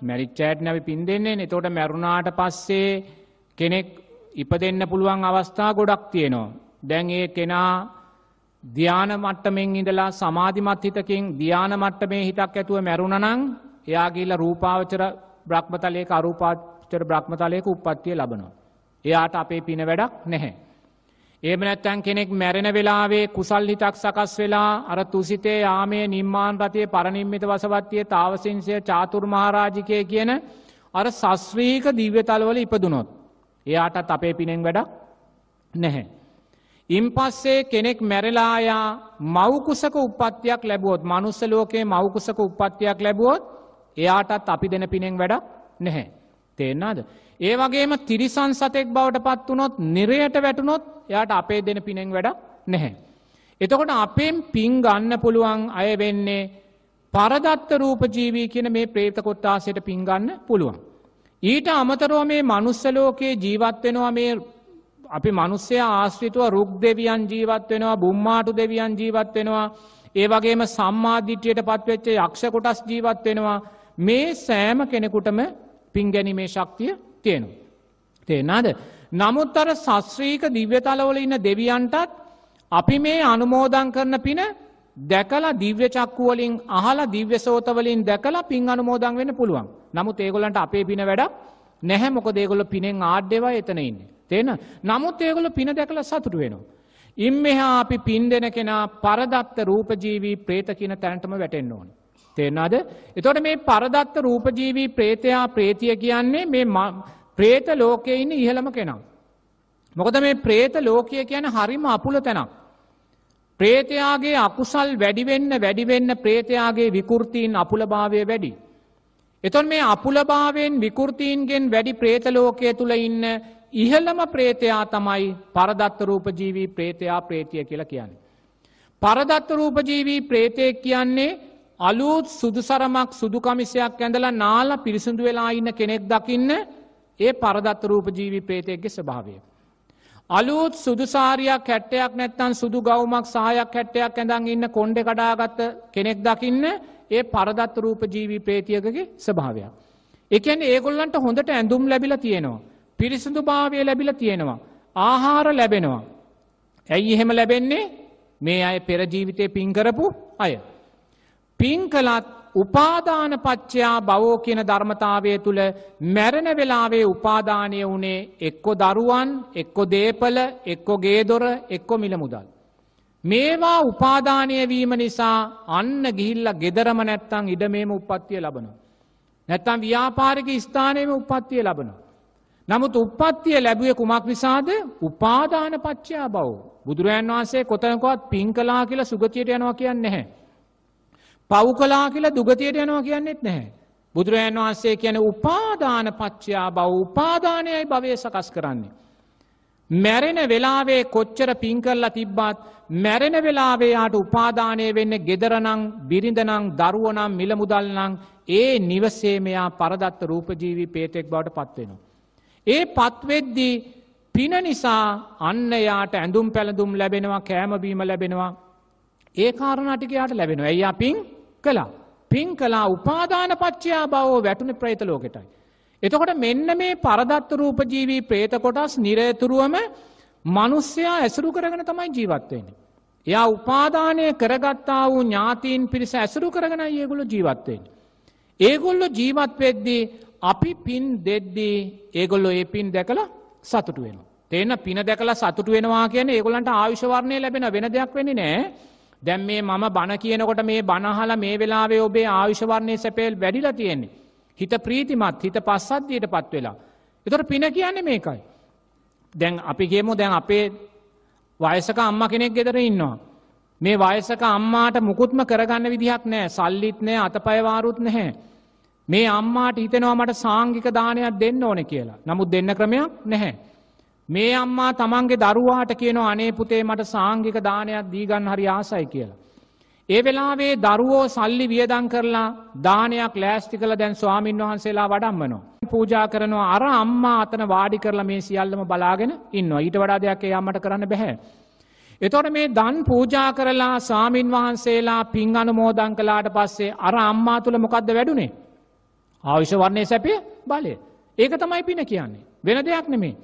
මැරිච්චෑට නැවි පින් දෙන්නේ එතෝට මැරුණාට පස්සේ කෙනෙක් ඉප දෙන්න පුළුවන් අවස්ථා ගොඩක් තියෙනවා. දැන් ඒ කෙනා ධ්‍යාන මට්ටමෙන් ඉඳලා සමාධිමත් හිතකින් ධ්‍යාන මට්ටමේ හිතක් ඇතුව මැරුණනං එයාගේල්ල රූපාවචර බ්‍රහ්මතලයක අරූපාචර බ්‍රහ්මතලයක උපත්තිය ලබනවා. එයාට අපේ පින වැඩක් නැහැ. ඒම නැත්තැන් කෙනෙක් මැරෙන වෙලාවේ කුසල් හිතක් සකස් වෙලා අර තුසිතේ යාමේ නිම්මාන් රතිය පරනිම්මිත වසවත්තිය තාවසින්සය චාතුර් මහරාජිකය කියන අර සස්්‍රීක දිව්‍ය තලවල ඉපදුනොත්. එයාටත් අපේ පිනෙන් වැඩක් නැහැ. ඉන් පස්සේ කෙනෙක් මැරලායා මවකුසක උපත්තියක් ලැබුවොත් මනුස්ස ලෝකයේ මවකුසක උපත්තියක් ලැබුවොත් එයාටත් අපි දෙන පිනෙන් වැඩක් නැහැ. තේෙන්නාද. ඒ වගේම තිරිසන් සතෙක් බවට පත් වනොත් නිරයට වැටුනොත් යාට අපේ දෙන පිනෙන් වැඩක් නැහැ. එතකොට අපෙන් පින් ගන්න පුළුවන් අය වෙන්නේ පරදත්ත රූපජීවී කියන මේ ප්‍රේත කොත්තාසයට පින්ගන්න පුළුවන්. ඊට අමතරෝ මේ මනුස්සලෝකයේ ජීවත් වෙනවා මේ අපි මනුස්සය ආශ්‍රිතුව රුක් දෙවියන් ජීවත් වෙනවා බුම්මාටු දෙවියන් ජීවත් වෙනවා ඒ වගේම සම්මාධිට්‍යයට පත්වෙච්ච යක්ෂ කොටස් ජීවත් වෙනවා මේ සෑම කෙනෙකුටම පින්ගැනීමේ ශක්තිය තියෙනවා. තේනාද. නමුත් අර සස්්‍රීක දිව්‍යතලවල ඉන්න දෙවියන්ටත් අපි මේ අනුමෝදන් කරන පින දැකලා දිව්‍ය චක්කුවලින් අහලා දිව්‍ය සෝතවලින් දැකලා පින් අනුමෝදන් වෙන්න පුළුවන්. නමුත් ඒගොලන්ට අපේ පින වැඩක් නැහැ මොක දේගොල පිනෙන් ආඩ්‍යවා එතන ඉන්න. තේන නමුත් ඒගොල පින දැකලා සතුට වෙනවා. ඉම් මෙහා අපි පින් දෙන කෙනා පරදත්ත රූපජීවී ප්‍රේත කියන තැනටම වැටෙන්න්න ඕන. තේෙනද එතොට මේ පරදත්ත රූපජීවී ප්‍රේතයා ප්‍රේතිය කියන්නේ මේ ප්‍රේත ලෝකය ඉන්න ඉහළම කෙනම්. මොකද මේ ප්‍රේත ලෝකය කියන හරිම අපුල තැනක්. ප්‍රේතයාගේ අකුසල් වැඩිවෙන්න වැඩිවෙන්න ප්‍රේතයාගේ විකෘතීන් අපුලභාවය වැඩි. එතොන් මේ අපුලභාවෙන් විකෘතීන්ගෙන් වැඩි ප්‍රේතලෝකය තුළ ඉන්න ඉහළම ප්‍රේතයා තමයි පරදත්ත රූපජීවී ප්‍රේතයා ප්‍රේතිය කියලා කියන්නේ. පරදත්ත රූපජීවී ප්‍රේතය කියන්නේ අලුත් සුදුසරමක් සුදුකමිසයක් ඇඳලා නාල පිරිසිදු වෙලා ඉන්න කෙනෙක් දකින්න ඒ පරදත්ත රූපජීවී ප්‍රේතයක්ගේ ස්භාවය. අලුත් සුදුසාරයක් හැට්ටයක් නැත්තන් සුදු ගෞමක් සහයක් හැට්ටයක් ඇඳන් ඉන්න කොන්්ඩ කඩාගත්ත කෙනෙක් දකින්න ඒ පරදත්ත රූපජීවී ප්‍රේතියකගේ ස්භාවයක්. එකන් ඒගොල්ලන්ට හොඳට ඇඳුම් ලැබිල තියෙනවා. පිරිසිදු භාවය ලැබිල තියෙනවා. ආහාර ලැබෙනවා. ඇයි එහෙම ලැබෙන්නේ මේ අය පෙරජීවිතය පින්කරපු අය. පින් කළත් උපාදාන පච්චයා බවෝ කියන ධර්මතාවය තුළ මැරණ වෙලාවේ උපාදානය වනේ එක්කො දරුවන් එක්කො දේපල එක්කො ගේදොර එක්කො මිල මුදල්. මේවා උපාදානය වීම නිසා අන්න ගිහිල්ල ගෙදරම නැත්තං ඉඩමේම උපත්තිය ලබනවා. නැත්තම් ව්‍යාපාරික ස්ථානයම උපත්තිය ලබනවා. නමුත් උපත්තිය ලැබුවේ කුමක් නිසාද උපාදාන පච්චයා බව. බුදුරජන් වහන්සේ කොතනකොත් පින් කලා කියලා සුගතියට යනවා කියන්න නැහැ. පව් කලා කියලා දුගතියට යනවා කියන්නෙත් නැහැ. බුදුරජන් වහන්සේ කියන උපාදාන පච්චයා බව උපාදානයයි භවය සකස් කරන්නේ. මැරෙන වෙලාවේ කොච්චර පින්කල්ලා තිබ්බත් මැරෙන වෙලාවේයාට උපාදානය වෙන්න ගෙදරනං බිරිඳනං දරුවනම් මිලමුදල්නං ඒ නිවසේ මෙයා පරදත්ත රූපජීවී පේතෙක් බවට පත්වෙනවා. ඒ පත්වෙද්දී පින නිසා අන්න යාට ඇඳුම් පැළඳුම් ලැබෙනවා කෑමබීම ලැබෙනවා ඒ කාරණටිකයාට ලැබෙනවා ඇයි අපින් කලා. පින් කලා උපාදාන පච්චයා බවෝ වැටුන ප්‍රේත ලෝකෙටයි. එතකොට මෙන්න මේ පරදත්ත රූපජීවී ප්‍රේත කොටස් නිරේතුරුවම මනුස්්‍යයා ඇසුරු කරගෙන තමයි ජීවත්වයන්නේ. එයා උපාදානය කරගත්තා වූ ඥාතීන් පිරිස ඇසුරු කරගෙන ඒගොලු ජීවත්වයෙන්. ඒගොල්ලො ජීවත්වෙද්දී අපි පින් දෙද්දී ඒගොල්ලො ඒ පින් දැකලා සතුට වෙන. තේන පින දැකලා සතුට වෙනවා කියන ඒගොලන්ට ආයුෂවරණය ලැබෙන වෙන දෙයක් වෙන්නේ නෑ දැම් මේ මම බණ කියනකොට මේ බණහල මේ වෙලාවේ ඔබේ ආයුෂවරණය සැපේල් වැඩිල තියෙන්නේ. හිත ප්‍රීතිමත් හිත පස්සද්ධියට පත් වෙලා. එතොට පින කියන්නේ මේකයි. දැන් අපි කියමු දැන් අපේ වයසක අම්ම කෙනෙක් ගෙදර ඉන්නවා. මේ වයසක අම්මාට මුකුත්ම කරගන්න විදිහක් නෑ සල්ලිත් නෑ අතපයවාරුත් නැහැ. මේ අම්මාට හිතනවා මට සාංගික දානයක් දෙන්න ඕන කියලා. නමුත් දෙන්න ක්‍රමයක් නැහැ. මේ අම්මා තමන්ගේ දරුවාට කියන අනේ පුතේ මට සාංගික දානයක් දීගන්න හරි ආසයි කියලා. ඒ වෙලාවේ දරුවෝ සල්ලි වියදං කරලා දානයක් ලෑස්ති කළ දැන් ස්වාමීන් වහන්සේලා වඩම්මනවා. පූජා කරනවා අර අම්මා අතන වාඩි කරලා මේ සියල්ලම බලාගෙන ඉන්න ඊට වඩා දෙයක් යම්මට කරන්න බැහැ. එතොට මේ දන් පූජා කරලා සාමීන් වහන්සේලා පින් අනුමෝදං කලාට පස්සේ අර අම්මා තුළ මොකක්ද වැඩුණේ. ආවිෂ වර්ණය සැපේ බලය. ඒක තමයි පින කියන්නේ. වෙන දෙයක් නෙමේ.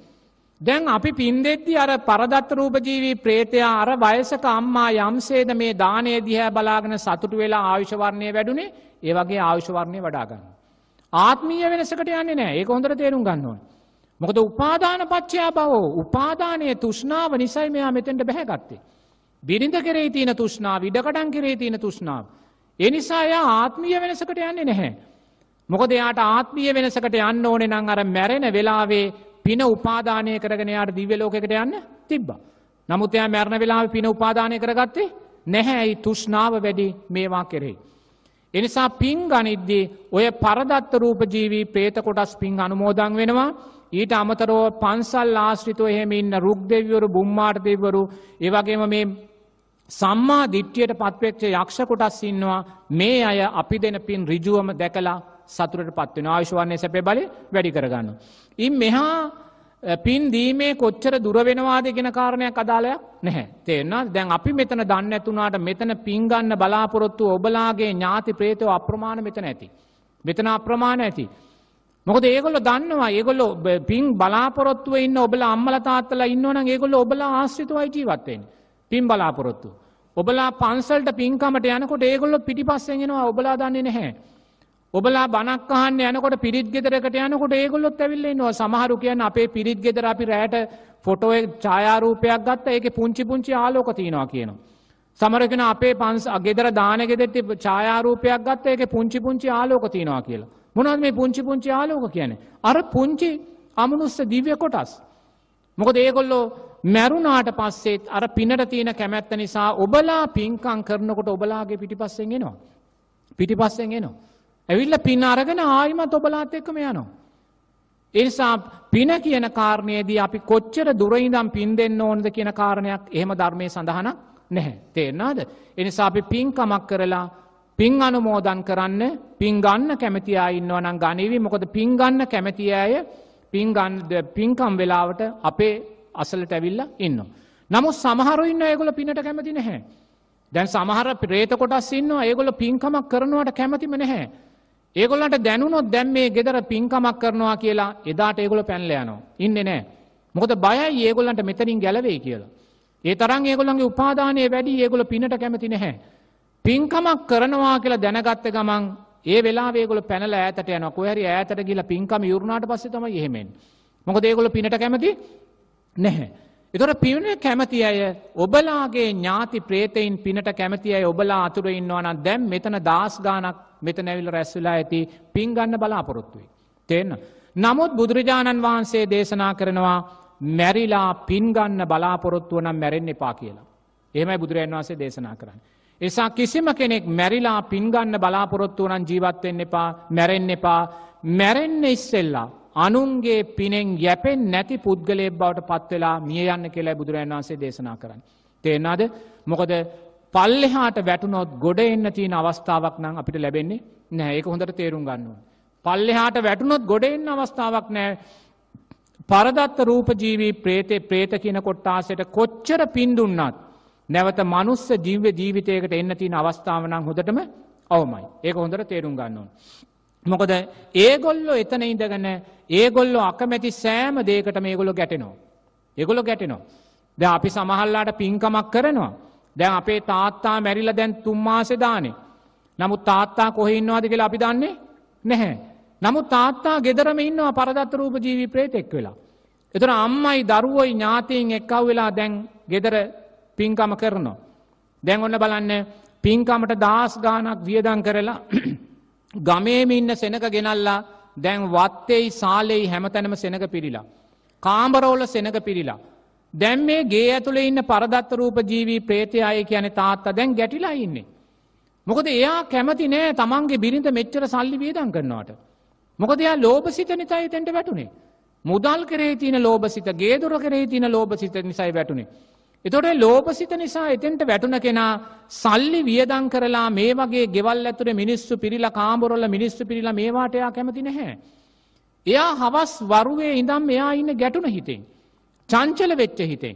දැන් අපි පින්දෙද්දි අර පරදත්ත රූපජීවී ප්‍රේතයා අර වයසක අම්මා යම්සේද මේ දානය දිහැ බලාගෙන සතුට වෙලා ආවිශවර්ණය වැඩුණේ ඒ වගේ ආවිශවර්ණය වඩාගන්න. ආත්මීය වෙනසකට යන්නේ නෑ ඒක හොඳට තේරුම් ගන්න ඕන. මොකද උපාදාන පච්චයා බවෝ උපාදානය තුෂ්නාව නිසයි මෙයා මෙතෙන්ට බැහැගත්තේ. බිරිඳ කෙරේ තියන තුෂ්නාව ඉඩකඩන් කෙරේ තියෙන තුෂ්නාව. එනිසා ය ආත්මීය වෙනසකට යන්නේ නැහැ. මොකද යාට ආත්මීය වෙනසකට යන්න ඕනෙ නං අර මැරෙන වෙලාවේ පින උපාදානය කරගෙන යාට දිව්‍ය ලෝකෙකට යන්න තිබ්බ. නමුත් එයා මැරණ වෙලාව පින උපාදානය කරගත්තේ නැහැ ඇයි තුෂ්නාව වැඩි මේවා කෙරෙහි. එනිසා පින් ගනිද්දී ඔය පරදත්ත රූපජීවී ප්‍රේත කොටස් පින් අනුමෝදං වෙනවා ඊට අමතරෝ පන්සල් ආශ්‍රිතව එහෙම ඉන්න රුක් දෙවිවරු බුම්මාට දෙවරු ඒවගේම මේ සම්මා දිට්්‍යයට පත්වෙච්ච යක්ෂ කොටස් ඉන්නවා මේ අය අපි දෙන පින් රිජුවම දැකලා සතුරට පත්වෙන ආවිශවන්නේ සැපේ බලය වැඩි කරගන්න. ඉන් මෙහා පින් දීමේ කොච්චර දුරවෙනවාද ගෙන කාරණයක් අදාලයක් නැහැ තේරන්න දැන් අපි මෙතන දන්න ඇතුනාට මෙතන පින්ගන්න බලාපොරොත්තු ඔබලාගේ ඥාති ප්‍රේතව අප්‍රමාණ මෙතන ඇති. මෙතන අප්‍රමාණ ඇති. මොකද ඒගොල්ල දන්නවා ඒගොල්ල පින් බලාපොරොත්තුව ඉන්න ඔබල අම්මල තාත්තල ඉන්නවන ඒගොල්ල ඔබලා ආශ්‍රිතවයි ජීවත්වෙන් පින් බලාපොරොත්තු. ඔබලා පන්සල්ට පින්කමට යනකොට ඒගොල්ල පිටි පස්සෙන්ගෙනවා ඔබලා දන්නේ නැහැ. ඔබලා බනක් අහන්න යනකොට පිරිත් ගෙදරකට යනකොට ඒගොල්ලොත් ඇවිල්ලෙන්නවා සමහරු කියන්න අපේ පිරිත් ගෙදර අපි රෑට ෆොටෝ ඡායාරූපයක් ගත්ත ඒක පුංචි පුංචි ආලෝක තියෙනවා කියනවා. සමරකෙන අපේ පන්ස ගෙදර දානගෙදෙtti ඡායාරූපයක් ගත්ත ඒක පුංචි පුංචි ආලෝක තියෙනවා කියලා. මොනවද මේ පුංචි පුංචි ආලෝක කියන්නේ? අර පුංචි අමනුස්ස දිව්‍ය කොටස්. මොකද ඒගොල්ලෝ මැරුණාට පස්සෙත් අර පිනට තියෙන කැමැත්ත නිසා ඔබලා පින්කම් කරනකොට ඔබලාගේ පිටිපස්සෙන් එනවා. පිටිපස්සෙන් එනවා. ඇවිල්ල පින් අරගෙන ආයිමත් ඔබලාත් එක්කම යනවා. එනිසා පින කියන කාරණයේදී අපි කොච්චර දුරයිදම් පින් දෙන්න ඕනද කියන කාරණයක් එහෙම ධර්මය සඳහනක් නැහැ. තේරනාද. එනිසා අපි පින්කමක් කරලා පින් අනුමෝදන් කරන්න පින්ගන්න කැමති අය ඉන්නවා නම් ගනිවී මොකද පින්ගන්න කැමති අය පින්කම් වෙලාවට අපේ අසලට ඇවිල්ල ඉන්න. නමුත් සමහරු ඉන්න ඒගොල පිනට කැමති නැහැ. දැන් සමහර ප්‍රේත කොටස් ඉන්නවා ඒගොල පින්කමක් කරනවට කැමතිම නැහැ. ඒගොල්ලන්ට දැනුනොත් දැම් මේ ගෙදර පින්කමක් කරනවා කියලා එදාට ඒගොල පැන්ල යනවා. ඉන්න නෑ. මොකද බයයි ඒගොල්ලන්ට මෙතනින් ගැලවේ කියලා. ඒ තරන් ඒගොල්ලන්ගේ උපාදානය වැඩි ඒගොල පිනට කැමති නැහැ. පින්කමක් කරනවා කියලා දැනගත්ත ගමන් ඒ වෙලා ඒගොල පැනල ඇතට යන කොහරි ඇතට ගිල පින්කම යුරුණාට පස්ස තම එහෙමෙන්. මොකද ඒගොල පිනට කැමති නැහැ. එතොට පින කැමති අය ඔබලාගේ ඥාති ප්‍රේතයින් පිනට කැමති අය ඔබලා අතුර ඉන්නවනම් දැම් මෙතන දස් ගානක් මෙත නැවිල් රැස්වෙලා ඇති පින්ගන්න බලාපොරොත්තුවයි. තිෙන්න. නමුත් බුදුරජාණන් වහන්සේ දේශනා කරනවා මැරිලා පින්ගන්න බලාපොරොත්තුව නම් මැරෙන් එපා කියලා. එහමයි බුදුරජන් වහන්සේ දේශනා කරන්න. එසා කිසිම කෙනෙක් මැරිලා පින්ගන්න බලාපොරොත්තුව නම් ජීවත්වෙන්න එපා මැරෙන් එපා මැරෙන්න ඉස්සෙල්ලා අනුන්ගේ පිනෙන් යැපෙන් නැති පුද්ගලය බවට පත්වෙලා මිය යන්න කියලා බුදුරජන් වන්සේ දේශනා කරන්න. තේෙන්නාද මොකද පල්ලෙහාට වැටුනොත් ගොඩ එන්න තියෙන අවස්ථාවක් නම් අපිට ලැබෙන්නේ නෑ ඒක හොඳට තේරුම් ගන්නවා. පල්ලෙහාට වැටුනොත් ගොඩ එන්න අවස්ථාවක් නෑ පරදත්ත රූපජීවී ප්‍රේතය ප්‍රේත කියන කොට්ටාසයට කොච්චර පින්දුන්නත් නැවත මනුස්ස ජීව්‍ය ජීවිතයකට එන්න තියෙන අවස්ථාවනං හොඳටම අවමයි ඒක හොඳට තේරුම් ගන්නවා. මොකද ඒගොල්ලො එතන ඉඳගන ඒගොල්ලො අකමැති සෑම දේකට මේගොලො ගැටෙනවා. එගොලො ගැටෙනවා. ද අපි සමහල්ලාට පින්කමක් කරනවා. දැන් අපේ තාත්තා මැරිල දැන් තුම්මාසෙදානේ. නමුත් තාත්තා කොහෙඉන්නවාද කියලා අපි දන්නේ නැහැ. නමුත් තාත්තා ගෙදරම ඉන්නවා පරදත්ත රූප ජීවී ප්‍රේතෙක් වෙලා. එතන අම්මයි දරුවයි ඥාතීන් එක්කව වෙලා දැන් ගෙදර පින්කම කරනවා. දැන් ඔන්න බලන්න පින්කමට දාස් ගානක් වියදං කරලා ගමේම ඉන්න සෙනක ගෙනල්ලා දැන් වත්තෙයි සාලෙයි හැමතැනම සෙනක පිරිලා. කාම්බරෝල සෙනක පිරිලා. දැම් මේ ගේ ඇතුළේ ඉන්න පරදත්ත රූප ජීවී ප්‍රේතය අය කියන තාත්තා දැන් ගැටිලා ඉන්නේ. මොකද එයා කැමති නෑ තමන්ගේ බිරිඳ මෙච්චර සල්ලි වියදන් කරනවාට. මොකද එයා ලෝබසිත නිතයි තැන්ට වැටුනේ. මුදල් කරේ තින ලෝබසිත ගේදුර කරේ තින ලෝබසිත නිසයි වැටුනේ. එතොට ලෝපසිත නිසා එතෙන්ට වැටුන කෙනා සල්ලි වියදං කරලා මේ වගේ ගෙවල් ඇතුර මිනිස්සු පිරිලා කාම්බොරොල්ල මිනිස්සු පිරිලා මේවාටයා කැමති නැහැ. එයා හවස් වරුවේ ඉඳම් එයා ඉන්න ගැටුන හිතෙන්. චංචල වෙච්ච හිතෙන්.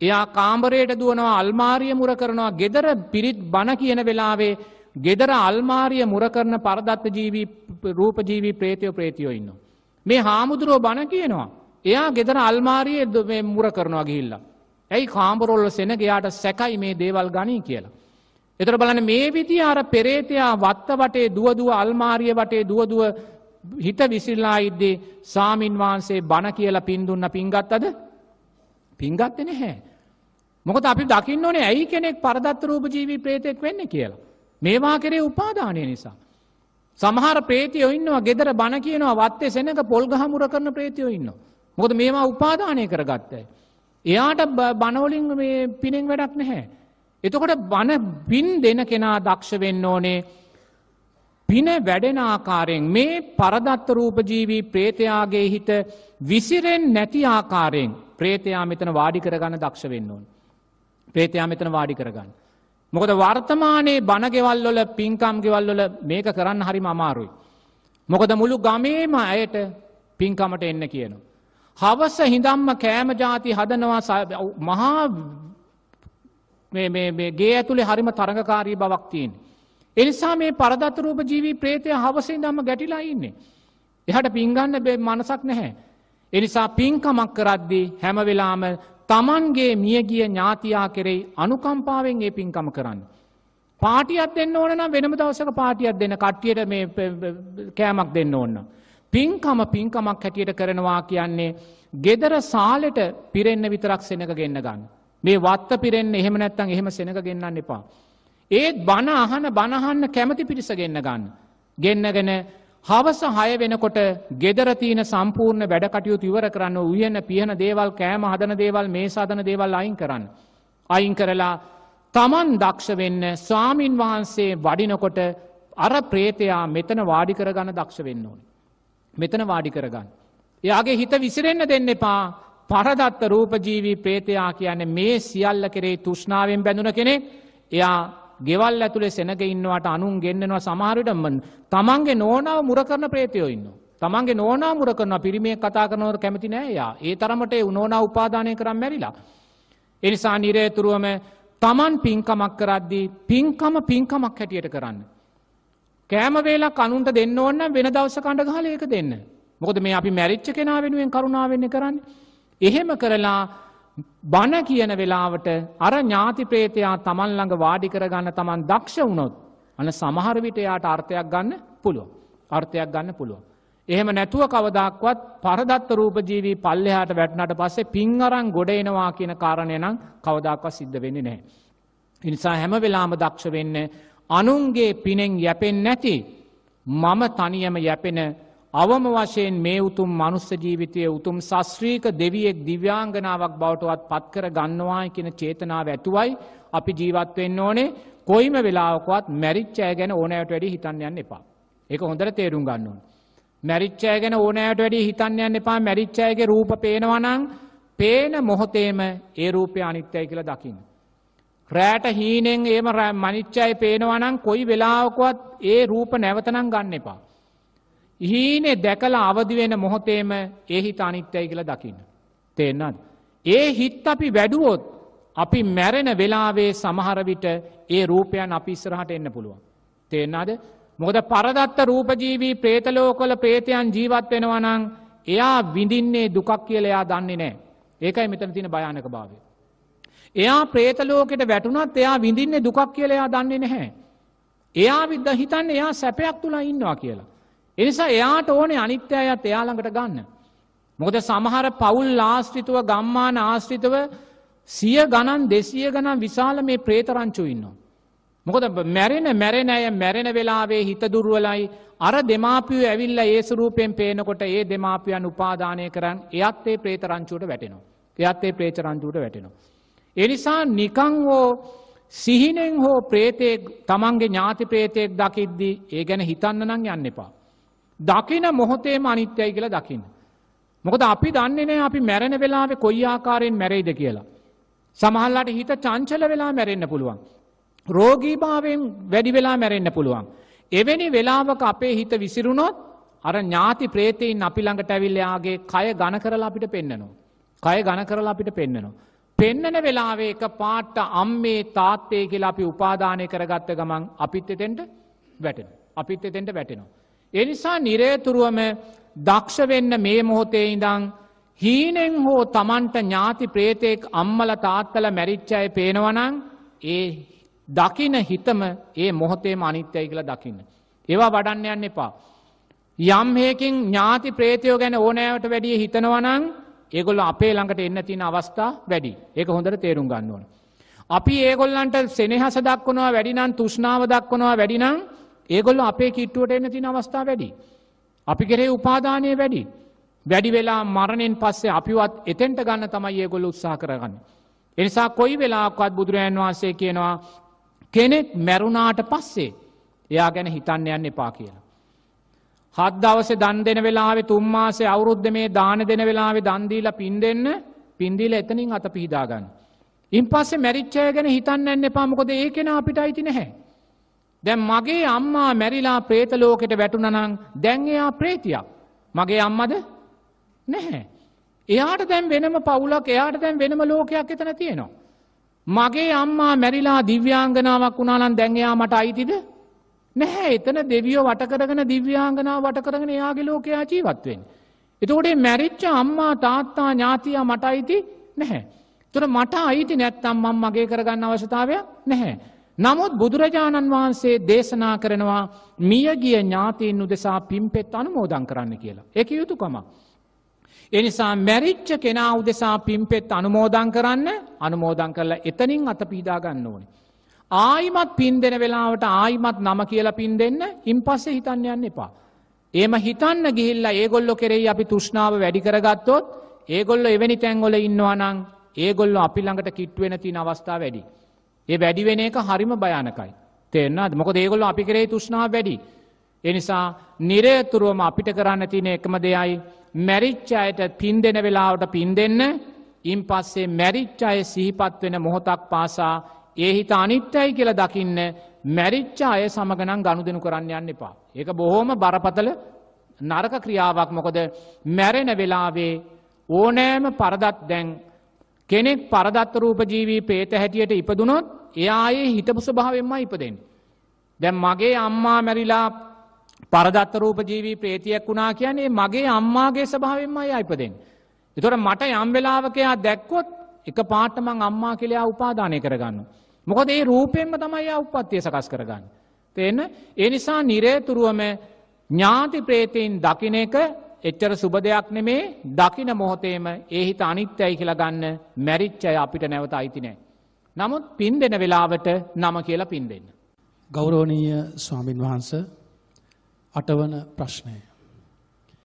එයා කාම්බරයට දුවනවා අල්මාරිය මුර කරනවා ගෙදර පිරිත් බණ කියන වෙලාවේ ගෙදර අල්මාරිය මුර කරන පරදත්ත ජීවී රූපජීවී ප්‍රේතයෝ ප්‍රේතියෝ ඉන්න. මේ හාමුදුරුවෝ බණ කියනවා. එයා ගෙදර අල්මාරිය මුර කරනවා ගිහිල්ලා. ඇයි කාම්බරොල්ල සෙනගයාට සැකයි මේ දේවල් ගනී කියලා. එතර බලන මේ විදි අර පෙරේතයා වත්ත වටේ දුවදුව අල්මාරිය වටේ දුවදුව හිත විසිල්ලා ඉද්දේ සාමීන් වහන්සේ බණ කියලා පින්දුන්න පින්ගත්තද පින්ගත්ත නැහැ. මොකද අපි දකින්න ඕනේ ඇයි කෙනෙක් පරදත්ත රූප ජීවී ප්‍රේතෙක් වෙන්න කියලා. මේවා කරේ උපාදානය නිසා. සමහර ප්‍රේතියෝ ඉන්නවා ගෙදර බණ කියනවා වත්තේ සෙනක පොල් ගහමුර කරන ප්‍රේතියෝ ඉන්න. මොකද මේවා උපාදානය කරගත්තයි. එයාට බනවලින් මේ පිනෙන් වැඩක් නැහැ. එතකොට බන පින් දෙන කෙනා දක්ෂ වෙන්න ඕනේ පින වැඩෙන ආකාරයෙන් මේ පරදත්ත රූපජීවී ප්‍රේතයාගේ හිත විසිරෙන් නැති ආකාරයෙන් ප්‍රේතයා මෙතන වාඩි කරගන්න දක්ෂ වෙන්න ඕන්. ප්‍රේතයා මෙතන වාඩි කරගන්න. මොකද වර්තමානයේ බණගෙවල්ලොල පින්කම්ගෙවල්ලොල මේක කරන්න හරිම අමාරුයි. මොකද මුළු ගමේම අයට පින්කමට එන්න කියනවා. හවස හිදම්ම කෑම ජාති හදනවා මහා ගේ ඇතුළේ හරිම තරඟකාරී බවක් තියෙන්. එනිසා මේ පරදත්තරූප ජීවී ප්‍රේතය හවසේ දම්ම ගැටිලා ඉන්නේ. එහට පින්ගන්න බේ මනසක් නැහැ. එනිසා පින්කමක් කරද්දී හැම වෙලාම තමන්ගේ මියගිය ඥාතියා කෙරෙයි අනුකම්පාවෙන් ඒ පින්කම කරන්න. පාටියත් දෙන්න ඕන වෙනම දවසක පාටියත් දෙන්න කට්ටියට මේ කෑමක් දෙන්න ඕන්න. පින්කම පින්කමක් හැටියට කරනවා කියන්නේ ගෙදර සාලෙට පිරෙන්න විතරක් සෙනක ගෙන්න්න ගන්න. මේ වත්ත පිරෙන්න එහෙම නැත්තන් එහෙම සෙනක ගෙන්න්න එපා. ඒත් බණ අහන බණහන්න කැමති පිරිස ගෙන්න්න ගන්න. ගෙන්න්නගෙන හවස හය වෙනකොට ගෙදරතියන සම්පූර්ණ වැඩකටයුතු ඉවර කරන්න උයන පියන දේවල් කෑම හදන දේවල් මේ සාධන දේවල් අයින් කරන්න. අයින් කරලා තමන් දක්ෂ වෙන්න ස්වාමීන් වහන්සේ වඩිනකොට අර ප්‍රේතයා මෙතන වාඩි කරගන්න දක්ෂ වෙන්න ඕන. මෙතන වාඩි කරගන්න. එයාගේ හිත විසිරෙන්න්න දෙන්න එපා පරදත්ත රූපජීවී ප්‍රේතයා කියන්න මේ සියල්ල කරේ තුෂ්නාවෙන් බැඳුන කෙනෙ එයා ගෙවල් ඇතුළේ සෙනග ඉන්නවට අනුන් ගෙන්න්නවා සමහරටම තමන්ගේ නෝනාව මුර කරන ප්‍රේතයෝ ඉන්න. තමන්ගේ නෝනා මුර කරන පිරිමේ කතා කරනවර කැමති නෑයා ඒ තරමට උනෝනා උපාදානය කරම් මැරිලා. එනිසා නිරේතුරුවම තමන් පින්කමක් කරද්දී පින්කම පින්කමක් හැටියට කරන්න. කෑම වේලා කනුන්ට දෙන්න ඕන්න වෙන දවස කණඩ ගහල ඒක දෙන්න. මොකද මේ අපි මැරිච්ච කෙනා වෙනුවෙන් කරුණාවෙන්න කරන්න. එහෙම කරලා බණ කියන වෙලාවට අර ඥාති ප්‍රේතයා තමන් ළඟ වාඩි කරගන්න තමන් දක්ෂ වුණොත් අන සමහර විට යාට අර්ථයක් ගන්න පුළුව. අර්ථයක් ගන්න පුළුව. එහෙම නැතුව කවදක්වත් පරදත්ත රූපජීවී පල්ලෙහාට වැටනට පස්සේ පින් අරං ගොඩ එනවා කියන කාරණය නම් කවදක්වත් සිද්ධ වෙන්නේ නැහැ. ඉනිසා හැම වෙලාම දක්ෂ වෙන්න අනුන්ගේ පිනෙන් යැපෙන් නැති මම තනියම යැපෙන අවම වශයෙන් මේ උතුම් මනුස්ස ජීවිතය උතුම් සස්්‍රීක දෙවියෙක් දිව්‍යාංගනාවක් බවටවත් පත්කර ගන්නවායි කියෙන චේතනාව ඇතුවයි අපි ජීවත්වවෙන්න ඕනේ කොයිම වෙලාවකවත් මැරිච්චෑ ගැන ඕනෑට වැඩි හිතන්න යන්න එපා. එක හොඳට තේරුම් ගන්න ඕන. මැරිච්චෑ ගැන ඕනෑට වැඩි හිතන්න යන්න එපා මැරිච්චායගේ රූප පේනවනං පේන මොහොතේම ඒ රූපය අනිත්‍යයි කියලා දකින්න. රෑට හීනෙන් ඒම මනිච්චයි පේනවනං කොයි වෙලාවකවත් ඒ රූප නැවතනං ගන්න එපා. හීනේ දැකලා අවදි වෙන මොහොතේම ඒ හිත අනිත්‍යයි කියලා දකින්න. තේන්නද. ඒ හිත් අපි වැඩුවොත් අපි මැරෙන වෙලාවේ සමහර විට ඒ රූපයන් අපි ඉස්සරහට එන්න පුළුවන්. තේන්නද මොකද පරදත්ත රූපජීවී ප්‍රේතලෝකොල ප්‍රේතයන් ජීවත් වෙනවනං එයා විඳින්නේ දුකක් කියල එයා දන්නේ නෑ. ඒකයි මෙතන තින භයානක භාවය. එයා ප්‍රේතලෝකට වැටුනත් එයා විඳින්නේ දුකක් කියල එයා දන්නේ නැහැ. එයා විද්ද හිතන්න එයා සැපයක් තුලා ඉන්නවා කියලා. එනිසා එයාට ඕනේ අනිත්‍ය අයත් එයාළඟට ගන්න. මොකද සමහර පවුල් ආශ්‍රිතුව ගම්මාන ආශ්‍රිතව සිය ගණන් දෙසිය ගණන් විශාල මේ ප්‍රේතරංචු ඉන්නවා. මොකද මැරෙන මැරෙන අය මැරෙන වෙලාවේ හිත දුරුවලයි අර දෙමාපිය ඇවිල්ල ඒ සරූපයෙන් පේනකොට ඒ දෙමාපියන් උපාදානය කරන්න එයත් ඒ ප්‍රේතරංචුවට වැටෙනවා. එයත් ඒ ප්‍රේචරංචුවට වැටෙනවා. එනිසා නිකං හෝ සිහිනෙන් හෝ ප්‍රේතෙක් තමන්ගේ ඥාති ප්‍රේතයෙක් දකිද්දී ඒ ගැන හිතන්න නං යන්න එපා. දකින මොහොතේම අනිත්‍යයි කියලා දකින්න. මොකද අපි දන්නේනේ අපි මැරෙන වෙලාවෙ කොයි ආකාරයෙන් මැරෙයිද කියලා. සමහල්ලාට හිත චංචල වෙලා මැරෙන්න පුළුවන්. රෝගීභාවයෙන් වැඩි වෙලා මැරෙන්න පුළුවන්. එවැනි වෙලාවක අපේ හිත විසිරුණොත් අර ඥාති ප්‍රේතයින් අපි ළඟට ඇවිල්ලයාගේ කය ගණ කරලා අපිට පෙන්න්නනවා. කය ගණ කරලා අපිට පෙන්න්නනවා. පෙන්නන වෙලාවේ එක පාට්ට අම්මේ තාත්තේ කියලා අපි උපාදානය කරගත්ත ගමන් අපිත් එතෙන්ට වැටෙන. අපිත් එතෙන්ට වැටෙනවා. එනිසා නිරේතුරුවම දක්ෂවෙන්න මේ මොහොතේ ඉඳං හීනෙන් හෝ තමන්ට ඥාති ප්‍රේතෙක් අම්මල තාත්තල මැරිච්චය පේනවනං ඒ දකින හිතම ඒ මොහොතේම අනිත්‍යයි කියලා දකින්න. ඒවා වඩන්න යන්න එපා. යම් හේකින් ඥාති ප්‍රේතයෝ ගැන ඕනෑවට වැඩිය හිතනවනං ඒගොල්ල අපේ ළඟට එන්න තින අවස්ථා වැඩි ඒක හොඳට තේරුම් ගන්න ඕන. අපි ඒගොල්ලන්ට සෙනහස දක්වනවා වැඩිනම් තුෂ්නාව දක්වනවා වැඩිනම් ඒගොල්ල අපේ කිට්ටුවට එන්න තින අවස්ථා වැඩි. අපි කෙරේ උපාදානය වැඩි. වැඩි වෙලා මරණයෙන් පස්සේ අපිවත් එතෙන්ට ගන්න තමයි ඒගොල්ල උත්සා කරගන්න. එනිසා කොයි වෙලාක්වත් බුදුරජන් වහන්සේ කියනවා කෙනෙක් මැරුණාට පස්සේ එයා ගැන හිතන්න යන්න එපා කියලා. හත් දවස දන් දෙන වෙලාවේ තුම්මාසේ අවුරුද්ධ මේ දාන දෙන වෙලාවේ දන්දීලා පින් දෙන්න පින්දීල එතනින් අත පිහිදාගන්න. ඉන් පස්සේ මැරිච්චය ගැන හිතන්න ඇන්න එපාමකොද ඒ කෙන අපිට අයිති නැහැ. දැන් මගේ අම්මා මැරිලා ප්‍රේතලෝකෙට වැටුනනං දැන් එයා ප්‍රේතියක්. මගේ අම්මද නැහැ. එයාට දැන් වෙනම පවුලක් එයාට දැන් වෙනම ලෝකයක් එතන තියෙනවා. මගේ අම්මා මැරිලා දිව්‍යාංගනාවක් වුණානන් දැන්යා මට අයිතිද නැහැ එතන දෙවියෝ වටකරගෙන දිව්‍යාංගනාව වටකරගෙන එයාගේ ලෝකයා ජීවත්වෙන්. එතකොටේ මැරිච්ච අම්මා තාත්තා ඥාතියා මට අයිති නැහැ. තුර මට අයිති නැත්තම් මං මගේ කරගන්න අවශ්‍යතාවයක් නැහැ. නමුත් බුදුරජාණන් වහන්සේ දේශනා කරනවා මියගිය ඥාතීන් උදෙසා පිම්පෙත් අනුමෝදන් කරන්න කියලා. එක යුතුකමක්. එනිසා මැරිච්ච කෙනා උදෙසා පිම්පෙත් අනුමෝදන් කරන්න අනුමෝදන් කරලා එතනින් අත පීදා ගන්න ඕනේ. ආයිමත් පින් දෙන වෙලාවට ආයිමත් නම කියලා පින් දෙන්න ඉන් පස්සේ හිතන්න යන්න එපා. ඒම හිතන්න ගිහිල්ලා ඒගොල්ලො කෙරෙයි අපි තුෂ්නාව වැඩි කරගත්තොත් ඒගොල්ල එවැනි තැන්ගොල ඉන්නවානං ඒගොල්ල අපි ළඟට කිට්වෙන තින අවස්ථා වැඩි. ඒ වැඩි වෙන එක හරිම භයානකයි. තෙරන්නද මොක ඒගොල්ල අපි කරේ තුෂ්නාව වැඩි. එනිසා නිරේතුරුවම අපිට කරන්න තින එකම දෙයයි මැරිච්චායට පින් දෙන වෙලාවට පින් දෙන්න ඉන් පස්සේ මැරිච්චාය සිහිපත් වෙන මොහොතක් පාසා ඒ හිත අනිත්‍යයි කියලා දකින්න මැරිච්ච අය සමගනන් ගණු දෙනු කරන්න යන්න එපා. ඒක බොහෝම බරපතල නරක ක්‍රියාවක් මොකද මැරෙන වෙලාවේ ඕනෑම පරදත් දැන් කෙනෙක් පරදත්ත රූපජීවී ප්‍රේත හැටියට ඉපදුනොත් එයායේ හිතපු ස්වභාවෙන්ම ඉපදෙන්. දැම් මගේ අම්මා මැරිලා පරදත්ත රූපජීවී ප්‍රේතියක් වුණා කියන්නේ මගේ අම්මාගේ ස්භාවෙන්ම අයිපදෙන්. එතොට මට යම් වෙලාවකයා දැක්කොත් එක පාටමං අම්මා කෙලයා උපාදානය කරගන්න. මොකද ඒ රූපයෙන්ම තමයි උපත්තිය සකස් කරගන්න. තියන්න ඒ නිසා නිරේතුරුවම ඥාති ප්‍රේතීන් දකින එක එච්චර සුබ දෙයක් නෙමේ දකින මොහොතේම ඒ හිත අනිත්‍යයි කියලා ගන්න මැරිච්චය අපිට නැවත අයිති නෑ. නමුත් පින් දෙන වෙලාවට නම කියලා පින් දෙන්න. ගෞරෝණීය ස්වාමින් වහන්ස අටවන ප්‍රශ්නය.